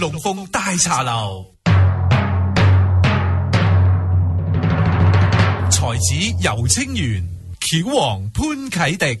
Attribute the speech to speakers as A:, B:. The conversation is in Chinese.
A: 龙凤大茶
B: 楼，才子游清源，巧王潘启迪。